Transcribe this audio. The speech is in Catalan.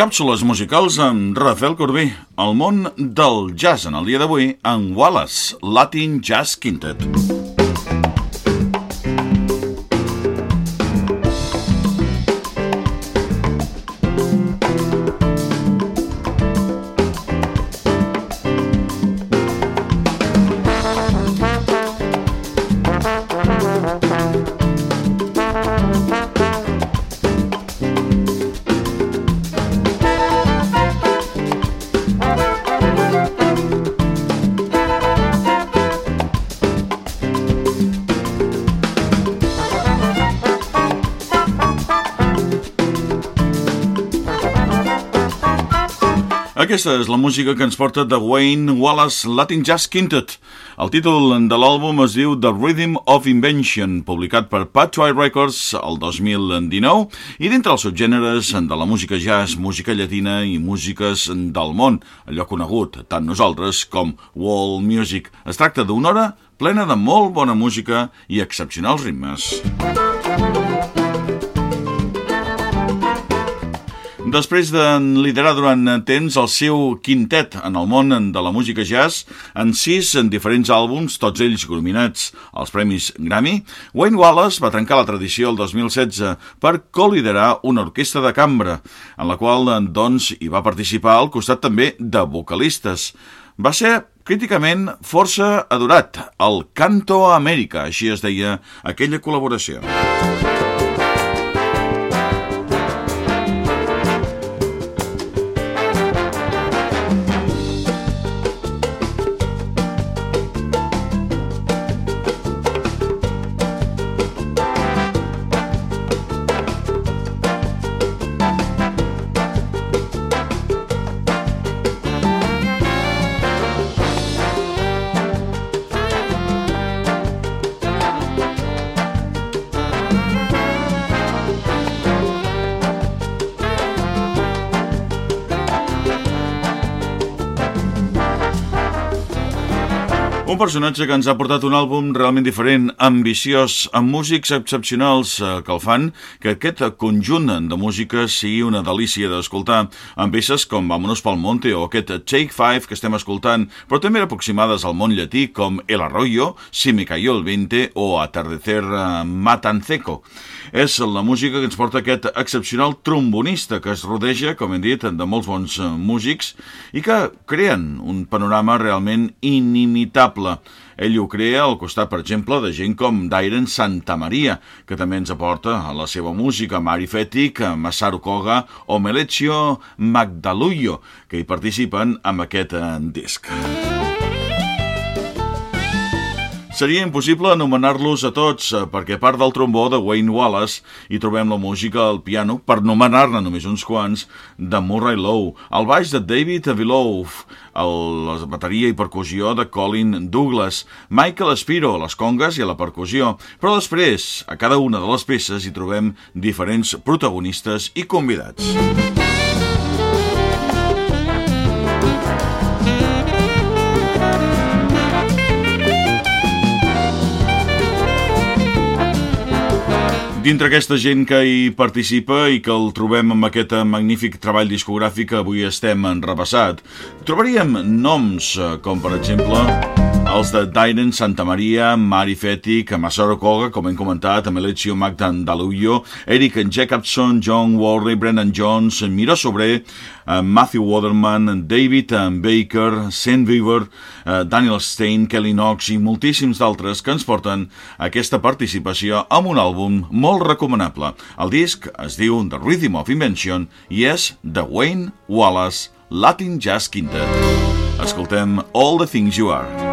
Càpsules musicals amb Rafael Corbí. El món del jazz en el dia d'avui en Wallace, Latin Jazz Quintet. Aquesta és la música que ens porta de Wayne Wallace Latin Jazz Quintet. El títol de l'àlbum es diu The Rhythm of Invention, publicat per Patchway Records el 2019, i dintre els subgèneres de la música jazz, música llatina i músiques del món, allò conegut tant nosaltres com world music. Es tracta d'una hora plena de molt bona música i excepcionals ritmes. Després de liderar durant temps el seu quintet en el món de la música jazz, en sis en diferents àlbums, tots ells nominats als Premis Grammy, Wayne Wallace va trencar la tradició el 2016 per co-liderar una orquestra de cambra, en la qual doncs, hi va participar al costat també de vocalistes. Va ser críticament força adorat, el Canto Amèrica, així es deia aquella col·laboració. Un personatge que ens ha portat un àlbum realment diferent, ambiciós, amb músics excepcionals eh, que el fan, que aquest conjunt de música sigui una delícia d'escoltar, amb peces com Vámonos pel Monte o aquest Take Five que estem escoltant, però també aproximades al món llatí com El Arroyo, Si me cayó el 20 o Atardecer eh, Matanceco. És la música que ens porta aquest excepcional trombonista que es rodeja, com hem dit, de molts bons eh, músics i que creen un panorama realment inimitable poble. Ell ho crea al costat, per exemple, de gent com Dairen Santa Maria, que també ens aporta a la seva música Mari Fetic, Masaru Koga o Melechio Magdalullo, que hi participen amb aquest eh, disc. Seria impossible anomenar-los a tots, eh, perquè a part del trombó de Wayne Wallace hi trobem la música al piano, per nomenar-ne només uns quants, de Murray Lowe, el baix de David Avilow, la bateria i percussió de Colin Douglas, Michael Spiro les congues i la percussió, però després, a cada una de les peces hi trobem diferents protagonistes i convidats. Dintre aquesta gent que hi participa i que el trobem amb aquest magnífic treball discogràfic que avui estem en repassat, trobaríem noms eh, com, per exemple, els de Dynan, Santa Maria, Mari Fetic, Masaru Koga, com hem comentat, Amelechio Magdalullo, Eric Jacobson, John Warley, Brendan Jones, Miro Sobrer, uh, Matthew Waterman, David Baker, Saint Weaver, uh, Daniel Stein, Kelly Knox i moltíssims d'altres que ens porten aquesta participació amb un àlbum molt recomanable. El disc es diu The Rhythm of Invention i és de Wayne Wallace, Latin Jazz Quintet. Escoltem All the Things You Are.